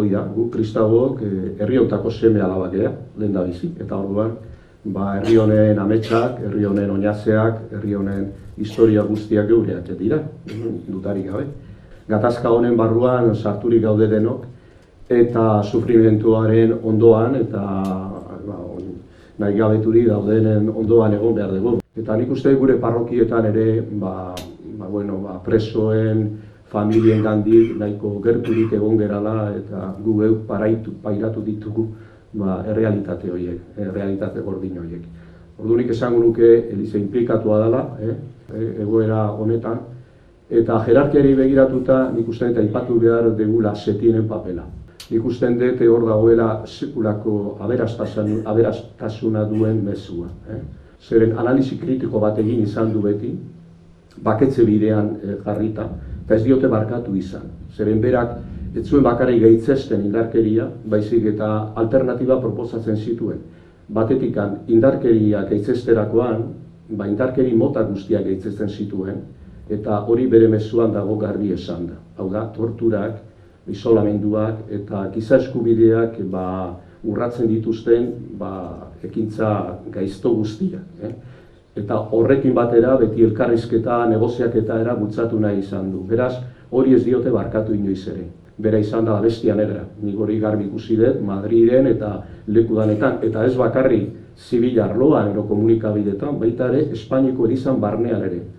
hoi da, gu kristauok eh, herri hontako seme alabak ea, lehen da bizi, eta orduan, ba, herri honen ametsak, herri honen oinazeak, herri honen historia guztiak geureak dira, dutarik gabe. Gatazka honen barruan sarturik gaude denok, eta sufrimentuaren ondoan, eta ba, on, nahi gabeturik daudenen ondoan egon behar dugu. Eta nik uste gure parrokietan ere, ba, ba, bueno, ba, presoen, familien gandik nahiko gerturik egon gerala eta gu geu paraitu, pairatu ditugu ba, errealitate horiek, errealitate gordin horiek. Ordunik esango nuke Eliza implikatua dela, eh, egoera honetan, eta jerarkiari begiratuta nik uste eta ipatu behar degula setienen papela. Nik uste dut hor dagoela sekulako aberastasuna duen mezua. Eh? Zeren analisi kritiko bat egin izan du beti, baketze bidean eh, jarrita, eta ez diote barkatu izan. Zeren berak, ez zuen bakarri gehitzesten indarkeria, baizik eta alternatiba proposatzen zituen. Batetikan indarkeria gehitzeesterakoan, ba indarkeri mota guztiak gehitzesten zituen, eta hori bere mezuan dago garbi esan da. Hau da, torturak, isolamenduak eta giza eskubideak ba, urratzen dituzten ba, ekintza gaizto guztiak. Eh? Eta horrekin batera beti elkarrizketa, negoziaketa era bultzatu nahi izan du. Beraz, hori ez diote barkatu inoiz ere. Bera izan da bestia negra. Nik hori garbi ikusi dut, Madriden eta lekudanetan, eta ez bakarri zibil arloan ero komunikabidetan, baita ere Espainiko erizan barnean ere.